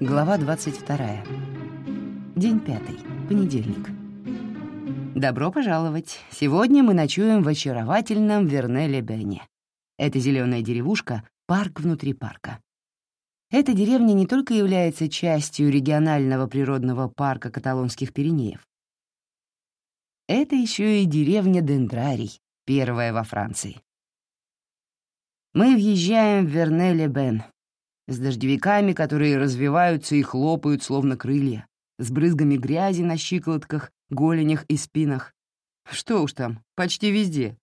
Глава 22. День пятый. Понедельник. Добро пожаловать. Сегодня мы ночуем в очаровательном Вернеле-Бене. Это зеленая деревушка — парк внутри парка. Эта деревня не только является частью регионального природного парка каталонских Пиренеев. Это еще и деревня Дендрарий, первая во Франции. Мы въезжаем в Вернеле-Бен с дождевиками, которые развиваются и хлопают, словно крылья, с брызгами грязи на щиколотках, голенях и спинах. Что уж там, почти везде.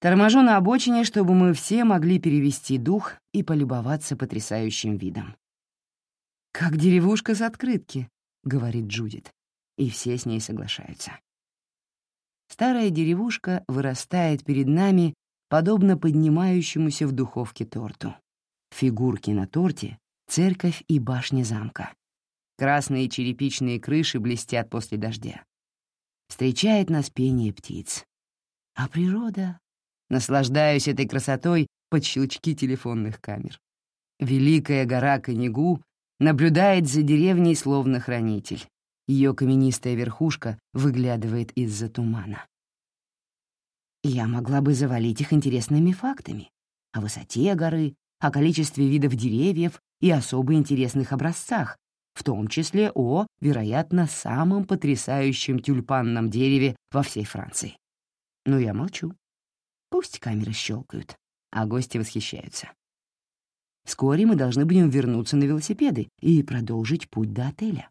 Торможу на обочине, чтобы мы все могли перевести дух и полюбоваться потрясающим видом. «Как деревушка с открытки», — говорит Джудит, и все с ней соглашаются. Старая деревушка вырастает перед нами, подобно поднимающемуся в духовке торту. Фигурки на торте — церковь и башня замка. Красные черепичные крыши блестят после дождя. Встречает нас пение птиц. А природа... Наслаждаюсь этой красотой под щелчки телефонных камер. Великая гора Конегу наблюдает за деревней словно хранитель. Ее каменистая верхушка выглядывает из-за тумана. Я могла бы завалить их интересными фактами о высоте горы, о количестве видов деревьев и особо интересных образцах, в том числе о, вероятно, самом потрясающем тюльпанном дереве во всей Франции. Но я молчу. Пусть камеры щелкают, а гости восхищаются. Вскоре мы должны будем вернуться на велосипеды и продолжить путь до отеля.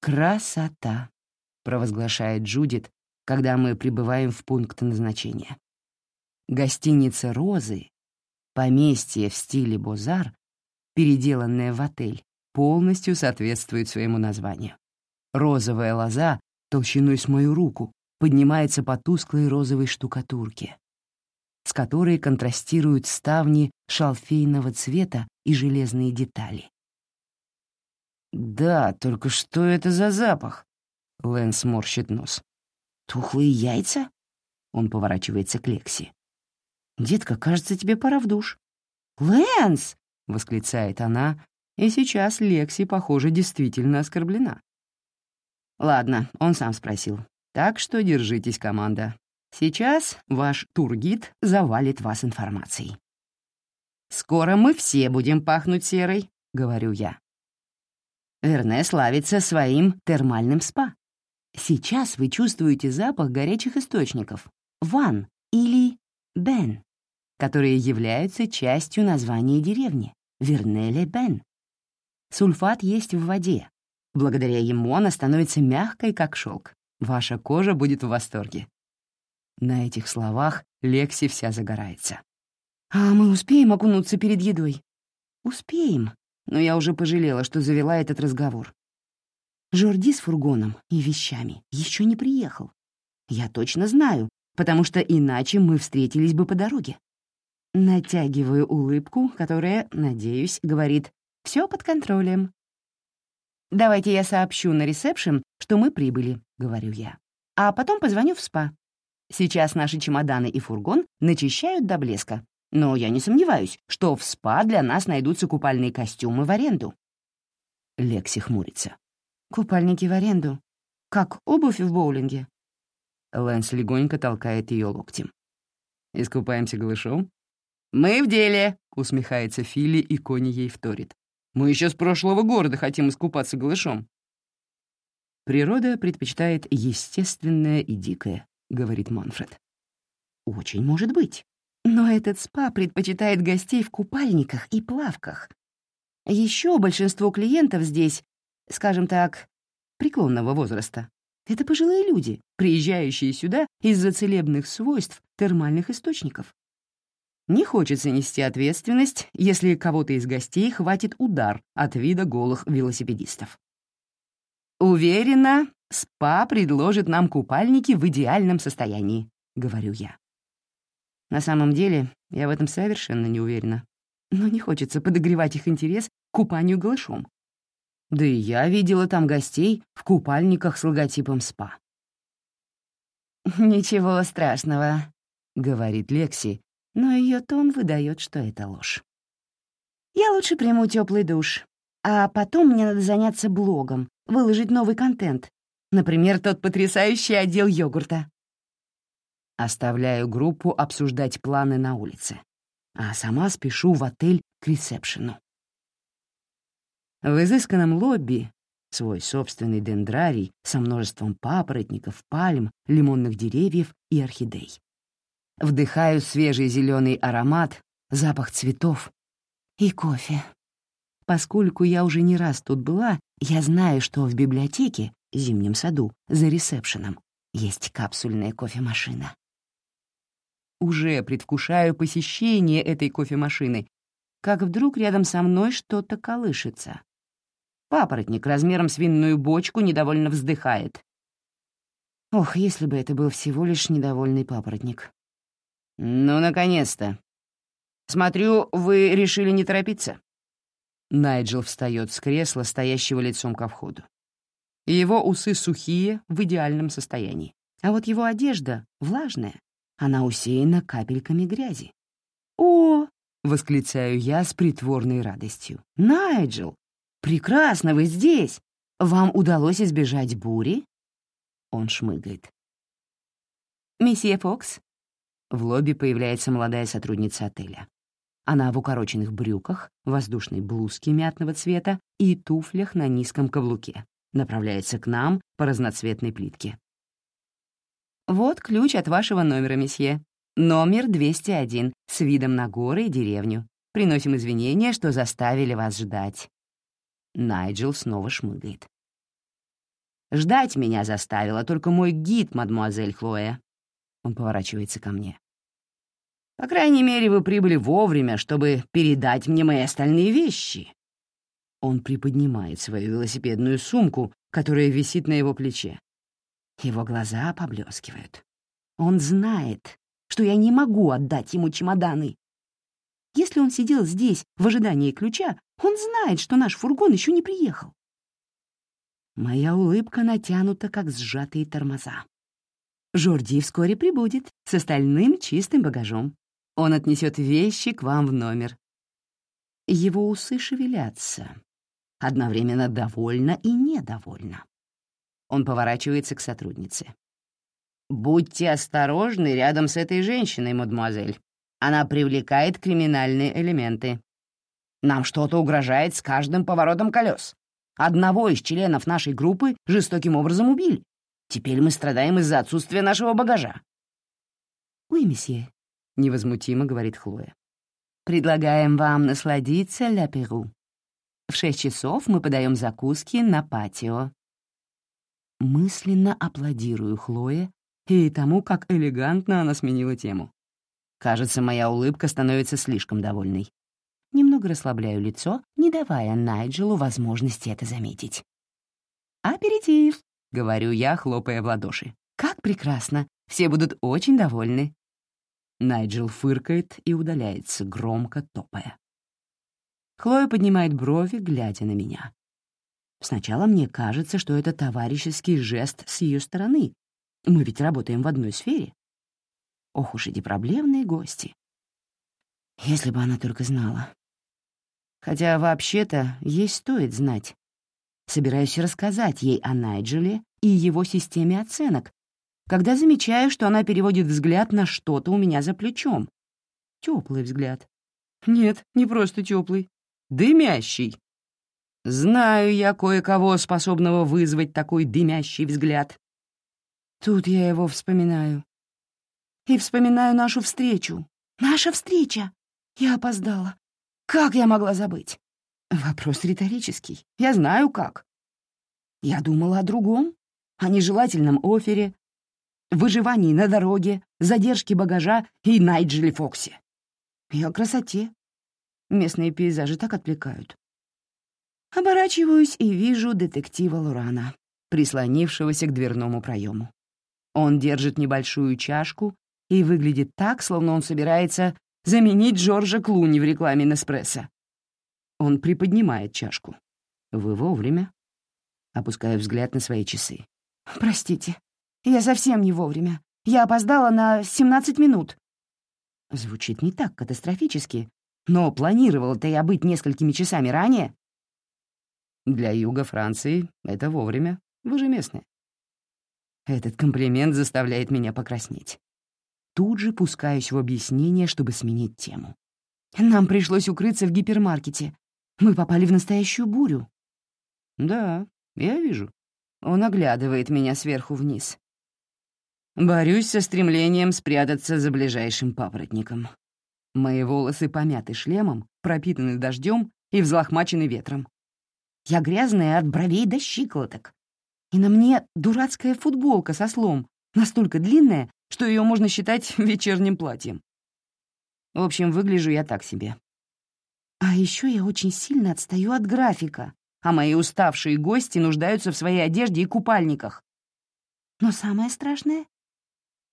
«Красота!» — провозглашает Джудит, когда мы прибываем в пункт назначения. Гостиница «Розы», поместье в стиле Бозар, переделанное в отель, полностью соответствует своему названию. Розовая лоза толщиной с мою руку поднимается по тусклой розовой штукатурке, с которой контрастируют ставни шалфейного цвета и железные детали. «Да, только что это за запах?» Лэнс морщит нос. «Тухлые яйца?» Он поворачивается к Лекси. «Детка, кажется, тебе пора в душ». «Лэнс!» — восклицает она, и сейчас Лекси, похоже, действительно оскорблена. «Ладно, он сам спросил. Так что держитесь, команда. Сейчас ваш тургид завалит вас информацией». «Скоро мы все будем пахнуть серой», — говорю я. Верне славится своим термальным спа. Сейчас вы чувствуете запах горячих источников — ван или бен, которые являются частью названия деревни — Вернеле-Бен. Сульфат есть в воде. Благодаря ему она становится мягкой, как шелк. Ваша кожа будет в восторге. На этих словах Лекси вся загорается. «А мы успеем окунуться перед едой?» «Успеем», но я уже пожалела, что завела этот разговор. Жорди с фургоном и вещами еще не приехал. Я точно знаю, потому что иначе мы встретились бы по дороге. Натягиваю улыбку, которая, надеюсь, говорит «все под контролем». «Давайте я сообщу на ресепшн, что мы прибыли», — говорю я. «А потом позвоню в СПА. Сейчас наши чемоданы и фургон начищают до блеска, но я не сомневаюсь, что в СПА для нас найдутся купальные костюмы в аренду». Лекси хмурится. «Купальники в аренду? Как обувь в боулинге?» Лэнс легонько толкает ее локтем. «Искупаемся голышом?» «Мы в деле!» — усмехается Филли, и Кони ей вторит. «Мы еще с прошлого города хотим искупаться голышом». «Природа предпочитает естественное и дикое», — говорит Манфред. «Очень может быть. Но этот спа предпочитает гостей в купальниках и плавках. Еще большинство клиентов здесь, скажем так, преклонного возраста. Это пожилые люди, приезжающие сюда из-за целебных свойств термальных источников. Не хочется нести ответственность, если кого-то из гостей хватит удар от вида голых велосипедистов. «Уверена, СПА предложит нам купальники в идеальном состоянии», — говорю я. На самом деле, я в этом совершенно не уверена. Но не хочется подогревать их интерес к купанию голышом. Да и я видела там гостей в купальниках с логотипом СПА. «Ничего страшного», — говорит Лекси, но ее тон выдает, что это ложь. «Я лучше приму теплый душ, А потом мне надо заняться блогом, выложить новый контент. Например, тот потрясающий отдел йогурта. Оставляю группу обсуждать планы на улице, а сама спешу в отель к ресепшену. В изысканном лобби свой собственный дендрарий со множеством папоротников, пальм, лимонных деревьев и орхидей. Вдыхаю свежий зеленый аромат, запах цветов и кофе. Поскольку я уже не раз тут была, я знаю, что в библиотеке, зимнем саду, за ресепшеном, есть капсульная кофемашина. Уже предвкушаю посещение этой кофемашины, как вдруг рядом со мной что-то колышется. Папоротник размером с винную бочку недовольно вздыхает. Ох, если бы это был всего лишь недовольный папоротник. «Ну, наконец-то. Смотрю, вы решили не торопиться?» Найджел встает с кресла, стоящего лицом ко входу. Его усы сухие, в идеальном состоянии. А вот его одежда влажная, она усеяна капельками грязи. «О!» — восклицаю я с притворной радостью. «Найджел, прекрасно, вы здесь! Вам удалось избежать бури?» Он шмыгает. «Месье Фокс?» В лобби появляется молодая сотрудница отеля. Она в укороченных брюках, воздушной блузке мятного цвета и туфлях на низком каблуке. Направляется к нам по разноцветной плитке. «Вот ключ от вашего номера, месье. Номер 201, с видом на горы и деревню. Приносим извинения, что заставили вас ждать». Найджел снова шмыгает. «Ждать меня заставила только мой гид, мадмуазель Хлоя». Он поворачивается ко мне. По крайней мере, вы прибыли вовремя, чтобы передать мне мои остальные вещи». Он приподнимает свою велосипедную сумку, которая висит на его плече. Его глаза поблескивают. Он знает, что я не могу отдать ему чемоданы. Если он сидел здесь в ожидании ключа, он знает, что наш фургон еще не приехал. Моя улыбка натянута, как сжатые тормоза. Жорди вскоре прибудет с остальным чистым багажом. Он отнесет вещи к вам в номер. Его усы шевелятся, одновременно довольно и недовольно. Он поворачивается к сотруднице. «Будьте осторожны рядом с этой женщиной, мадемуазель. Она привлекает криминальные элементы. Нам что-то угрожает с каждым поворотом колес. Одного из членов нашей группы жестоким образом убили. Теперь мы страдаем из-за отсутствия нашего багажа». «Oui, месье», — невозмутимо говорит Хлоя. «Предлагаем вам насладиться ля Перу. В шесть часов мы подаем закуски на патио». Мысленно аплодирую Хлое и тому, как элегантно она сменила тему. Кажется, моя улыбка становится слишком довольной. Немного расслабляю лицо, не давая Найджелу возможности это заметить. «Аперитив», — говорю я, хлопая в ладоши. «Как прекрасно! Все будут очень довольны». Найджел фыркает и удаляется, громко топая. Хлоя поднимает брови, глядя на меня. Сначала мне кажется, что это товарищеский жест с ее стороны. Мы ведь работаем в одной сфере. Ох уж эти проблемные гости. Если бы она только знала. Хотя вообще-то ей стоит знать. Собираюсь рассказать ей о Найджеле и его системе оценок, когда замечаю, что она переводит взгляд на что-то у меня за плечом. Теплый взгляд. Нет, не просто теплый, дымящий. Знаю я кое-кого, способного вызвать такой дымящий взгляд. Тут я его вспоминаю. И вспоминаю нашу встречу. Наша встреча! Я опоздала. Как я могла забыть? Вопрос риторический. Я знаю, как. Я думала о другом, о нежелательном офере, выживании на дороге, задержке багажа и Найджеле Фоксе. И о красоте. Местные пейзажи так отвлекают. Оборачиваюсь и вижу детектива Лурана, прислонившегося к дверному проему. Он держит небольшую чашку и выглядит так, словно он собирается заменить Джорджа Клуни в рекламе Неспрессо. Он приподнимает чашку. «Вы вовремя?» Опускаю взгляд на свои часы. «Простите», я совсем не вовремя. Я опоздала на 17 минут. Звучит не так катастрофически, но планировала-то я быть несколькими часами ранее. Для юга Франции это вовремя. Вы же местные. Этот комплимент заставляет меня покраснеть. Тут же пускаюсь в объяснение, чтобы сменить тему. Нам пришлось укрыться в гипермаркете. Мы попали в настоящую бурю. Да, я вижу. Он оглядывает меня сверху вниз. Борюсь со стремлением спрятаться за ближайшим папоротником. Мои волосы помяты шлемом, пропитаны дождем и взлохмачены ветром. Я грязная от бровей до щиколоток. И на мне дурацкая футболка со слом, настолько длинная, что ее можно считать вечерним платьем. В общем, выгляжу я так себе. А еще я очень сильно отстаю от графика, а мои уставшие гости нуждаются в своей одежде и купальниках. Но самое страшное —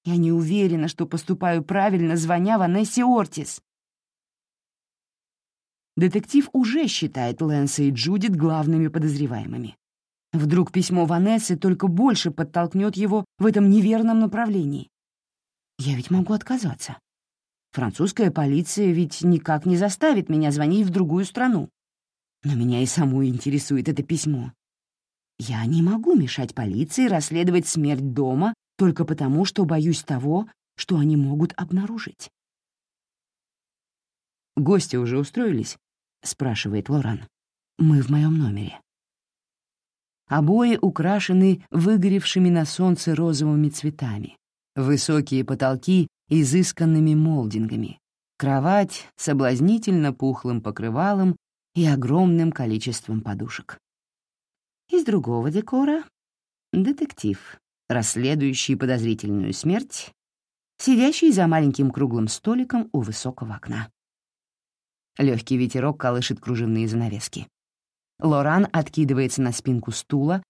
я не уверена, что поступаю правильно, звоня Ванессе Ортис. Детектив уже считает Лэнса и Джудит главными подозреваемыми. Вдруг письмо Ванессы только больше подтолкнет его в этом неверном направлении. Я ведь могу отказаться. Французская полиция ведь никак не заставит меня звонить в другую страну. Но меня и саму интересует это письмо. Я не могу мешать полиции расследовать смерть дома только потому, что боюсь того, что они могут обнаружить. «Гости уже устроились?» — спрашивает Лоран. «Мы в моем номере». Обои украшены выгоревшими на солнце розовыми цветами. Высокие потолки изысканными молдингами, кровать соблазнительно пухлым покрывалом и огромным количеством подушек. Из другого декора — детектив, расследующий подозрительную смерть, сидящий за маленьким круглым столиком у высокого окна. Легкий ветерок колышет кружевные занавески. Лоран откидывается на спинку стула,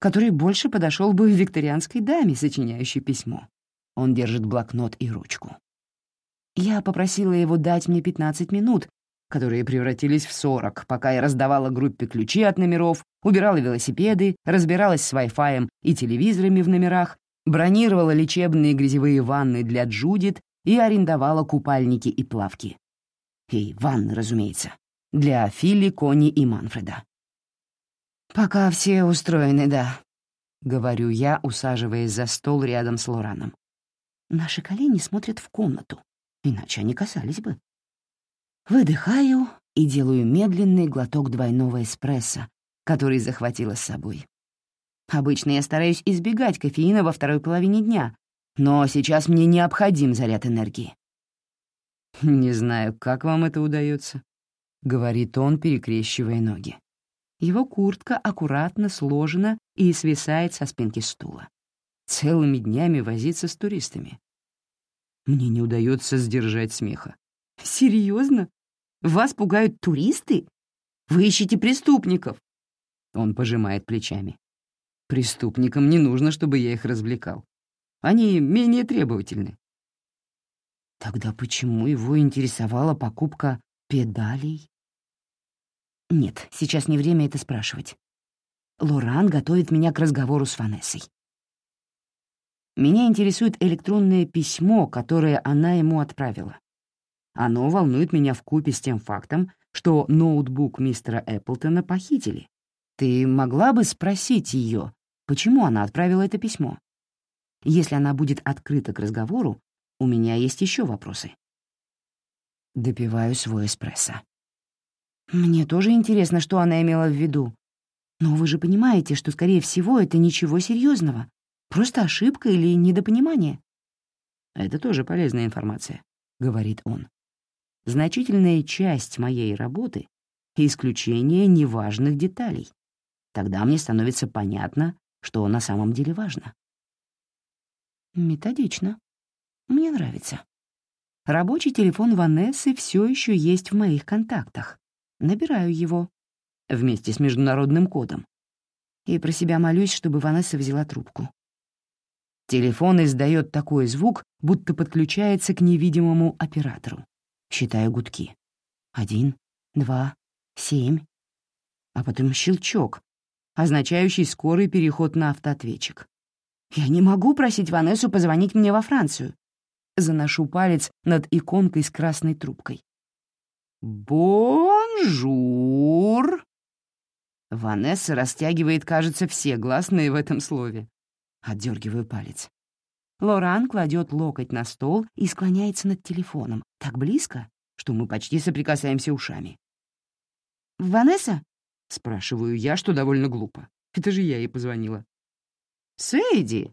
который больше подошел бы викторианской даме, сочиняющей письмо. Он держит блокнот и ручку. Я попросила его дать мне 15 минут, которые превратились в 40, пока я раздавала группе ключи от номеров, убирала велосипеды, разбиралась с Wi-Fi и телевизорами в номерах, бронировала лечебные грязевые ванны для Джудит и арендовала купальники и плавки. И ванны, разумеется, для Филли, Кони и Манфреда. «Пока все устроены, да», — говорю я, усаживаясь за стол рядом с Лораном. Наши колени смотрят в комнату, иначе они касались бы. Выдыхаю и делаю медленный глоток двойного эспрессо, который захватила с собой. Обычно я стараюсь избегать кофеина во второй половине дня, но сейчас мне необходим заряд энергии. «Не знаю, как вам это удается», — говорит он, перекрещивая ноги. Его куртка аккуратно сложена и свисает со спинки стула целыми днями возиться с туристами. Мне не удается сдержать смеха. «Серьезно? Вас пугают туристы? Вы ищете преступников?» Он пожимает плечами. «Преступникам не нужно, чтобы я их развлекал. Они менее требовательны». Тогда почему его интересовала покупка педалей? Нет, сейчас не время это спрашивать. Лоран готовит меня к разговору с Ванессой. Меня интересует электронное письмо, которое она ему отправила. Оно волнует меня в купе с тем фактом, что ноутбук мистера Эпплтона похитили. Ты могла бы спросить ее, почему она отправила это письмо? Если она будет открыта к разговору, у меня есть еще вопросы. Допиваю свой эспрессо. Мне тоже интересно, что она имела в виду. Но вы же понимаете, что, скорее всего, это ничего серьезного. Просто ошибка или недопонимание. Это тоже полезная информация, — говорит он. Значительная часть моей работы — исключение неважных деталей. Тогда мне становится понятно, что на самом деле важно. Методично. Мне нравится. Рабочий телефон Ванессы все еще есть в моих контактах. Набираю его вместе с международным кодом. И про себя молюсь, чтобы Ванесса взяла трубку. Телефон издает такой звук, будто подключается к невидимому оператору. Считаю гудки. Один, два, семь. А потом щелчок, означающий скорый переход на автоответчик. Я не могу просить Ванессу позвонить мне во Францию. Заношу палец над иконкой с красной трубкой. «Bonjour!» Ванесса растягивает, кажется, все гласные в этом слове. Отдергиваю палец. Лоран кладет локоть на стол и склоняется над телефоном, так близко, что мы почти соприкасаемся ушами. «Ванесса?» — спрашиваю я, что довольно глупо. Это же я ей позвонила. «Сэйди!»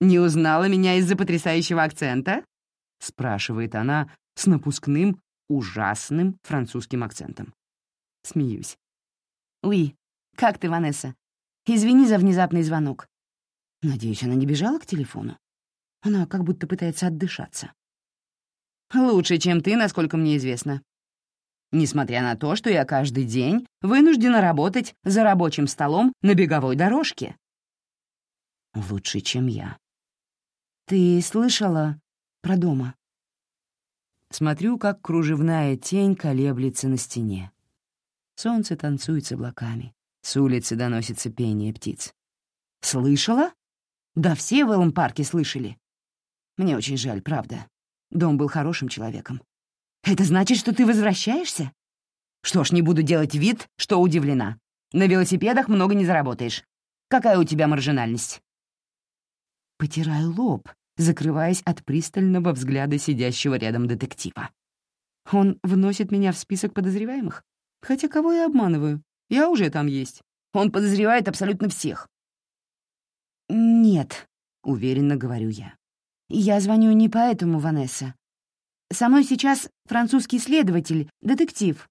«Не узнала меня из-за потрясающего акцента?» — спрашивает она с напускным, ужасным французским акцентом. Смеюсь. «Уи, как ты, Ванесса? Извини за внезапный звонок. Надеюсь, она не бежала к телефону? Она как будто пытается отдышаться. Лучше, чем ты, насколько мне известно. Несмотря на то, что я каждый день вынуждена работать за рабочим столом на беговой дорожке. Лучше, чем я. Ты слышала про дома? Смотрю, как кружевная тень колеблется на стене. Солнце танцует с облаками. С улицы доносится пение птиц. «Слышала? Да все в Эллом парке слышали. Мне очень жаль, правда. Дом был хорошим человеком. Это значит, что ты возвращаешься? Что ж, не буду делать вид, что удивлена. На велосипедах много не заработаешь. Какая у тебя маржинальность?» Потираю лоб, закрываясь от пристального взгляда сидящего рядом детектива. Он вносит меня в список подозреваемых? Хотя кого я обманываю? Я уже там есть. Он подозревает абсолютно всех. «Нет», — уверенно говорю я. «Я звоню не поэтому, Ванесса. Со мной сейчас французский следователь, детектив».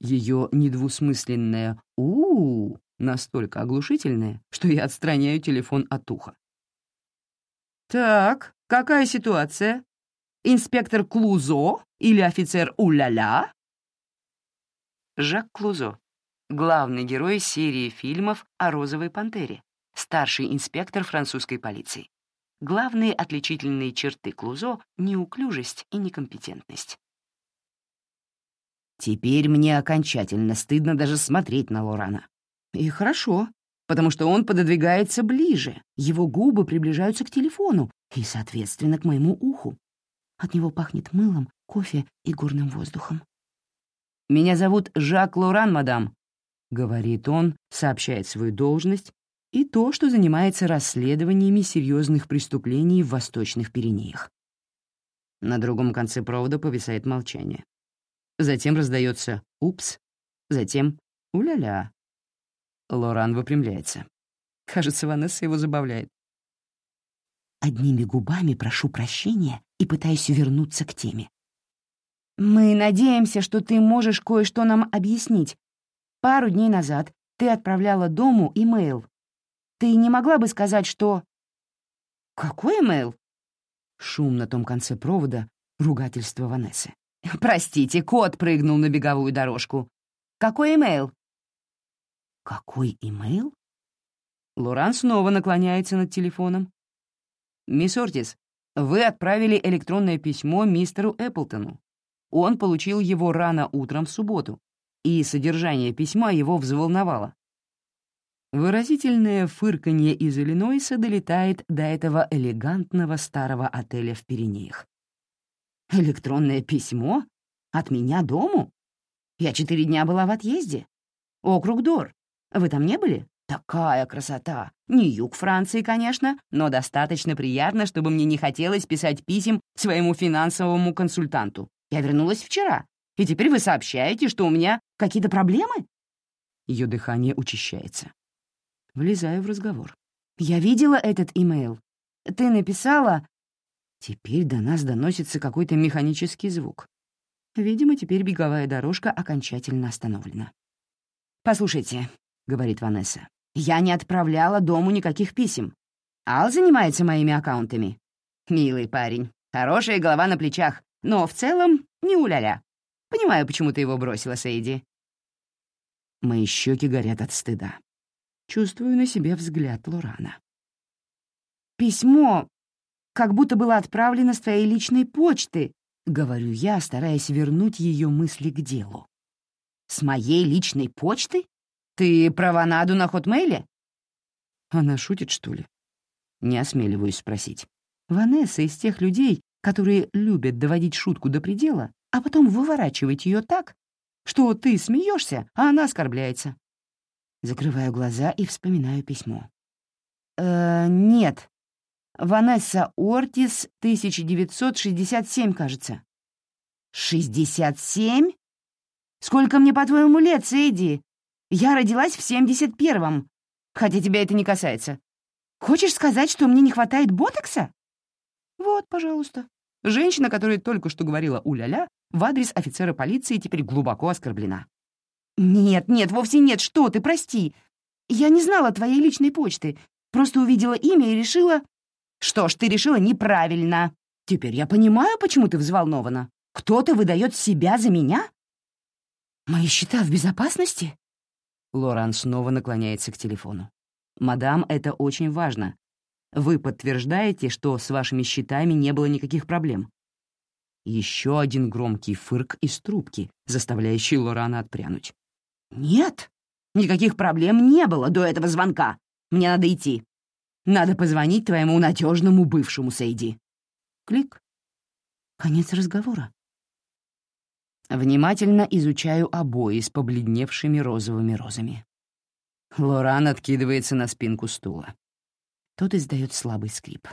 Ее недвусмысленное у, -у, -у настолько оглушительное, что я отстраняю телефон от уха. «Так, какая ситуация? Инспектор Клузо или офицер Уляля?» Жак Клузо, главный герой серии фильмов о розовой пантере, старший инспектор французской полиции. Главные отличительные черты Клузо — неуклюжесть и некомпетентность. Теперь мне окончательно стыдно даже смотреть на Лорана. И хорошо, потому что он пододвигается ближе, его губы приближаются к телефону и, соответственно, к моему уху. От него пахнет мылом, кофе и горным воздухом. «Меня зовут Жак Лоран, мадам», — говорит он, сообщает свою должность и то, что занимается расследованиями серьезных преступлений в Восточных Пиренеях. На другом конце провода повисает молчание. Затем раздается «упс», затем «уля-ля». Лоран выпрямляется. Кажется, Ванесса его забавляет. Одними губами прошу прощения и пытаюсь вернуться к теме. «Мы надеемся, что ты можешь кое-что нам объяснить. Пару дней назад ты отправляла дому имейл. Ты не могла бы сказать, что...» «Какой имейл?» Шум на том конце провода, ругательство Ванессы. «Простите, кот прыгнул на беговую дорожку. Какой имейл?» «Какой имейл?» Лоран снова наклоняется над телефоном. «Мисс Ортис, вы отправили электронное письмо мистеру Эпплтону. Он получил его рано утром в субботу, и содержание письма его взволновало. Выразительное фырканье из Иллинойса долетает до этого элегантного старого отеля в Пиренеях. «Электронное письмо? От меня дому? Я четыре дня была в отъезде. Округ Дор. Вы там не были? Такая красота! Не юг Франции, конечно, но достаточно приятно, чтобы мне не хотелось писать писем своему финансовому консультанту. Я вернулась вчера, и теперь вы сообщаете, что у меня какие-то проблемы?» Ее дыхание учащается. Влезаю в разговор. «Я видела этот имейл. Ты написала...» Теперь до нас доносится какой-то механический звук. Видимо, теперь беговая дорожка окончательно остановлена. «Послушайте», — говорит Ванесса, — «я не отправляла дому никаких писем. Ал занимается моими аккаунтами. Милый парень, хорошая голова на плечах, но в целом не уляля. Понимаю, почему ты его бросила, Сейди. Мои щеки горят от стыда. Чувствую на себе взгляд Лорана. «Письмо как будто было отправлено с твоей личной почты», — говорю я, стараясь вернуть ее мысли к делу. «С моей личной почты? Ты про Ванаду на хотмейле?» Она шутит, что ли? Не осмеливаюсь спросить. Ванесса из тех людей, которые любят доводить шутку до предела, а потом выворачивать ее так, что ты смеешься, а она оскорбляется. Закрываю глаза и вспоминаю письмо. «Э, нет. Ванесса Ортис, 1967, кажется». «67? Сколько мне, по-твоему, лет, Сэйди? Я родилась в 71-м, хотя тебя это не касается. Хочешь сказать, что мне не хватает ботокса?» «Вот, пожалуйста». Женщина, которая только что говорила «у-ля-ля», в адрес офицера полиции теперь глубоко оскорблена. «Нет, нет, вовсе нет, что ты, прости. Я не знала твоей личной почты, просто увидела имя и решила...» «Что ж, ты решила неправильно. Теперь я понимаю, почему ты взволнована. Кто-то выдает себя за меня?» «Мои счета в безопасности?» Лоран снова наклоняется к телефону. «Мадам, это очень важно. Вы подтверждаете, что с вашими счетами не было никаких проблем?» Еще один громкий фырк из трубки, заставляющий Лорана отпрянуть. «Нет, никаких проблем не было до этого звонка. Мне надо идти. Надо позвонить твоему надежному бывшему Сейди». Клик. Конец разговора. Внимательно изучаю обои с побледневшими розовыми розами. Лоран откидывается на спинку стула. Тот издает слабый скрип.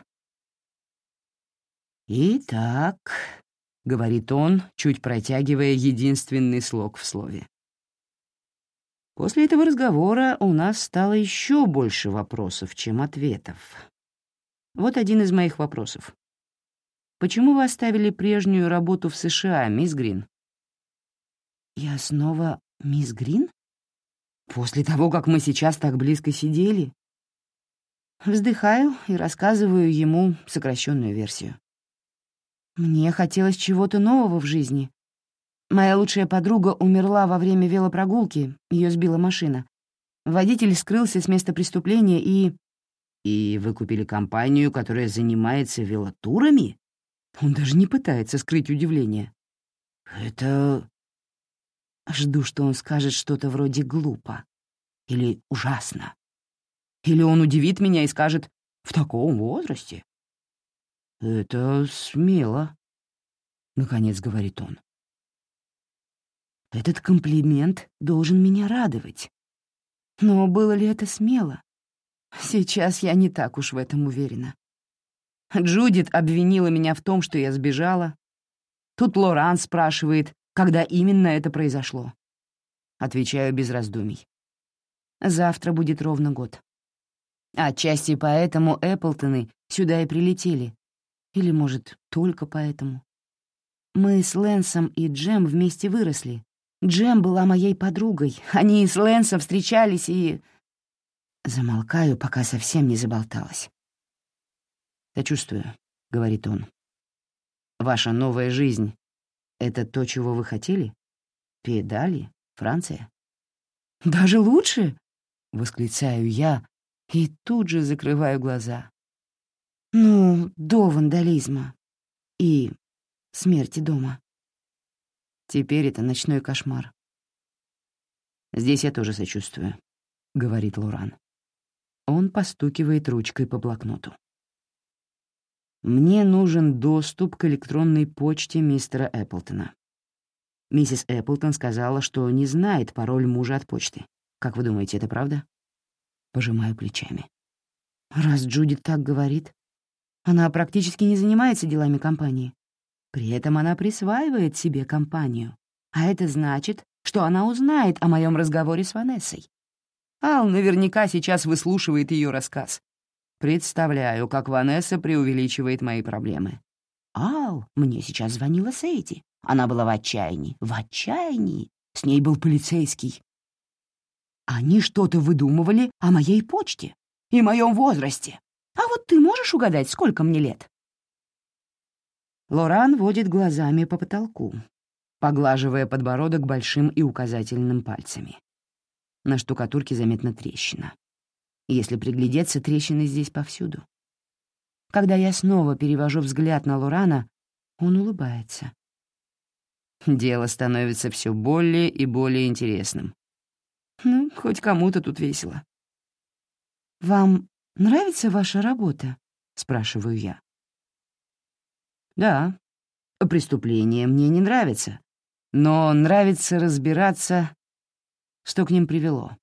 «Итак», — говорит он, чуть протягивая единственный слог в слове. После этого разговора у нас стало еще больше вопросов, чем ответов. Вот один из моих вопросов. Почему вы оставили прежнюю работу в США, мисс Грин? Я снова мисс Грин? После того, как мы сейчас так близко сидели? Вздыхаю и рассказываю ему сокращенную версию. Мне хотелось чего-то нового в жизни, Моя лучшая подруга умерла во время велопрогулки, ее сбила машина. Водитель скрылся с места преступления и... «И вы купили компанию, которая занимается велотурами?» Он даже не пытается скрыть удивление. «Это...» Жду, что он скажет что-то вроде «глупо» или «ужасно». Или он удивит меня и скажет «в таком возрасте». «Это смело», — наконец говорит он. Этот комплимент должен меня радовать. Но было ли это смело? Сейчас я не так уж в этом уверена. Джудит обвинила меня в том, что я сбежала. Тут Лоран спрашивает, когда именно это произошло. Отвечаю без раздумий. Завтра будет ровно год. Отчасти поэтому Эпплтоны сюда и прилетели. Или, может, только поэтому. Мы с Лэнсом и Джем вместе выросли, Джем была моей подругой. Они с Лэнсом встречались и... Замолкаю, пока совсем не заболталась. «Я чувствую», — говорит он. «Ваша новая жизнь — это то, чего вы хотели? Педали? Франция?» «Даже лучше!» — восклицаю я и тут же закрываю глаза. «Ну, до вандализма и смерти дома». Теперь это ночной кошмар. «Здесь я тоже сочувствую», — говорит Луран. Он постукивает ручкой по блокноту. «Мне нужен доступ к электронной почте мистера Эпплтона. Миссис Эпплтон сказала, что не знает пароль мужа от почты. Как вы думаете, это правда?» Пожимаю плечами. «Раз Джудит так говорит, она практически не занимается делами компании. При этом она присваивает себе компанию, а это значит, что она узнает о моем разговоре с Ванессой. Ал наверняка сейчас выслушивает ее рассказ. Представляю, как Ванесса преувеличивает мои проблемы. «Ал, мне сейчас звонила Сейди. Она была в отчаянии. В отчаянии. С ней был полицейский. Они что-то выдумывали о моей почте и моем возрасте. А вот ты можешь угадать, сколько мне лет?» Лоран водит глазами по потолку, поглаживая подбородок большим и указательным пальцами. На штукатурке заметна трещина. Если приглядеться, трещины здесь повсюду. Когда я снова перевожу взгляд на Лорана, он улыбается. Дело становится все более и более интересным. Ну, хоть кому-то тут весело. «Вам нравится ваша работа?» — спрашиваю я. Да, преступления мне не нравятся, но нравится разбираться, что к ним привело.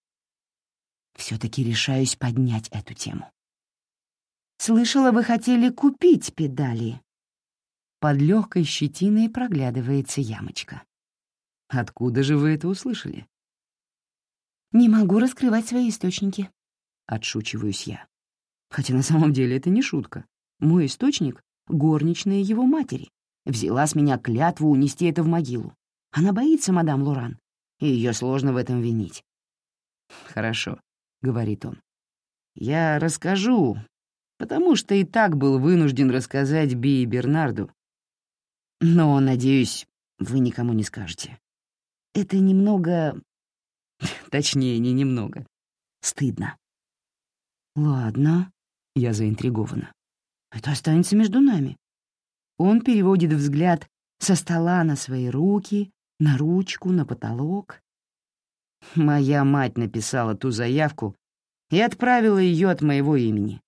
Все-таки решаюсь поднять эту тему. «Слышала, вы хотели купить педали?» Под легкой щетиной проглядывается ямочка. «Откуда же вы это услышали?» «Не могу раскрывать свои источники», — отшучиваюсь я. Хотя на самом деле это не шутка. Мой источник — горничная его матери. Взяла с меня клятву унести это в могилу. Она боится мадам Луран, и ее сложно в этом винить. «Хорошо», — говорит он. «Я расскажу, потому что и так был вынужден рассказать Би и Бернарду. Но, надеюсь, вы никому не скажете. Это немного... Точнее, не немного. Стыдно. Ладно, я заинтригована. Это останется между нами. Он переводит взгляд со стола на свои руки, на ручку, на потолок. Моя мать написала ту заявку и отправила ее от моего имени.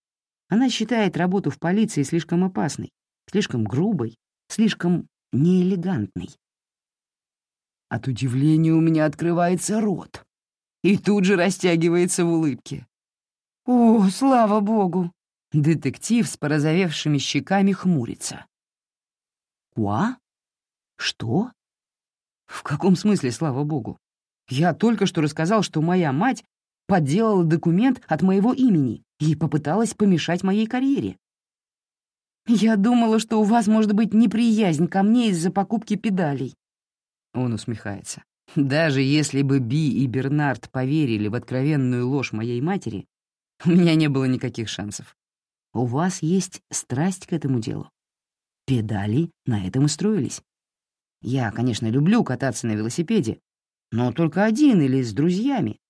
Она считает работу в полиции слишком опасной, слишком грубой, слишком неэлегантной. От удивления у меня открывается рот и тут же растягивается в улыбке. «О, слава богу!» Детектив с порозовевшими щеками хмурится. «Куа? Что?» «В каком смысле, слава богу? Я только что рассказал, что моя мать подделала документ от моего имени и попыталась помешать моей карьере. Я думала, что у вас может быть неприязнь ко мне из-за покупки педалей. Он усмехается. Даже если бы Би и Бернард поверили в откровенную ложь моей матери, у меня не было никаких шансов. У вас есть страсть к этому делу. Педали на этом и строились. Я, конечно, люблю кататься на велосипеде, но только один или с друзьями.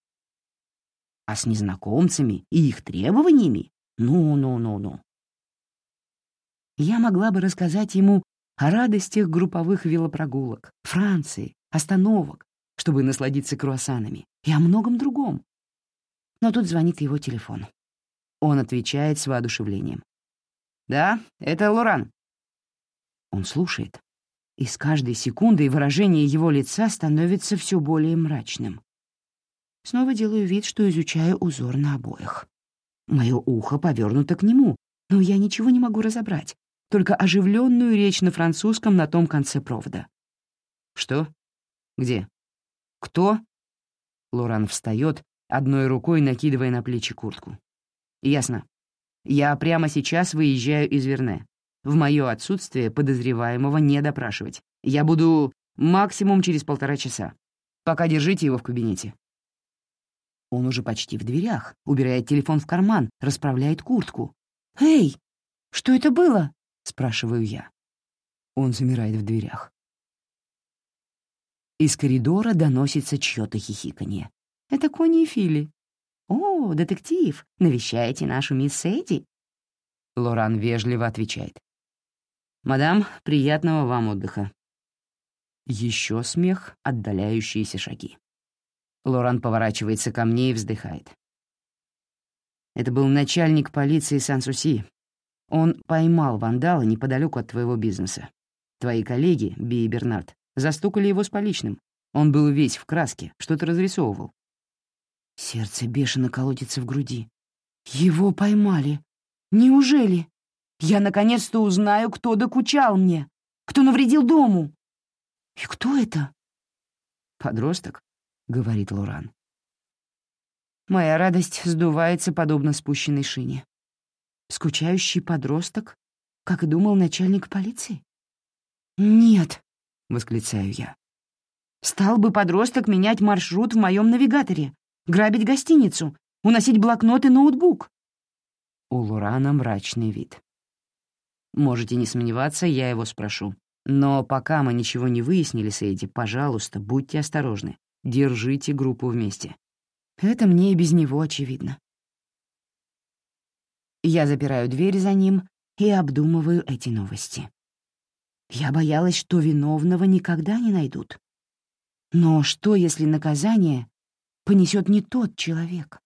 А с незнакомцами и их требованиями? Ну-ну-ну-ну. Я могла бы рассказать ему о радостях групповых велопрогулок, Франции, остановок, чтобы насладиться круассанами, и о многом другом. Но тут звонит его телефон. Он отвечает с воодушевлением. «Да, это Лоран». Он слушает, и с каждой секундой выражение его лица становится все более мрачным. Снова делаю вид, что изучаю узор на обоях. Мое ухо повернуто к нему, но я ничего не могу разобрать, только оживленную речь на французском на том конце провода. «Что? Где? Кто?» Лоран встает, одной рукой накидывая на плечи куртку. «Ясно. Я прямо сейчас выезжаю из Верне. В мое отсутствие подозреваемого не допрашивать. Я буду максимум через полтора часа. Пока держите его в кабинете». Он уже почти в дверях, убирает телефон в карман, расправляет куртку. «Эй, что это было?» — спрашиваю я. Он замирает в дверях. Из коридора доносится чьё-то хихиканье. Это Кони и Фили. «О, детектив, навещаете нашу мисс Эдди?» Лоран вежливо отвечает. «Мадам, приятного вам отдыха». Еще смех, отдаляющиеся шаги. Лоран поворачивается ко мне и вздыхает. Это был начальник полиции Сан-Суси. Он поймал вандала неподалеку от твоего бизнеса. Твои коллеги, Би и Бернард, застукали его с поличным. Он был весь в краске, что-то разрисовывал. Сердце бешено колотится в груди. Его поймали. Неужели? Я наконец-то узнаю, кто докучал мне, кто навредил дому. И кто это? Подросток, — говорит Луран. Моя радость сдувается, подобно спущенной шине. Скучающий подросток, как и думал начальник полиции? «Нет», — восклицаю я. «Стал бы подросток менять маршрут в моем навигаторе, грабить гостиницу, уносить блокнот и ноутбук. У Лурана мрачный вид. Можете не сомневаться, я его спрошу. Но пока мы ничего не выяснили с Эдди, пожалуйста, будьте осторожны. Держите группу вместе. Это мне и без него очевидно. Я запираю дверь за ним и обдумываю эти новости. Я боялась, что виновного никогда не найдут. Но что, если наказание понесет не тот человек.